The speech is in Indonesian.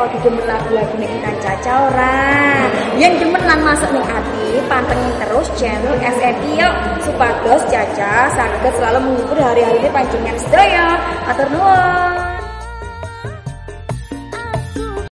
opo didemen lagu-lagu nek ikan caca orang, yang demen lan masuk ning ati pantengin terus channel SNI yo supados caca saged selalu menghibur hari-hari panjenengan sedaya. Atur nuwun.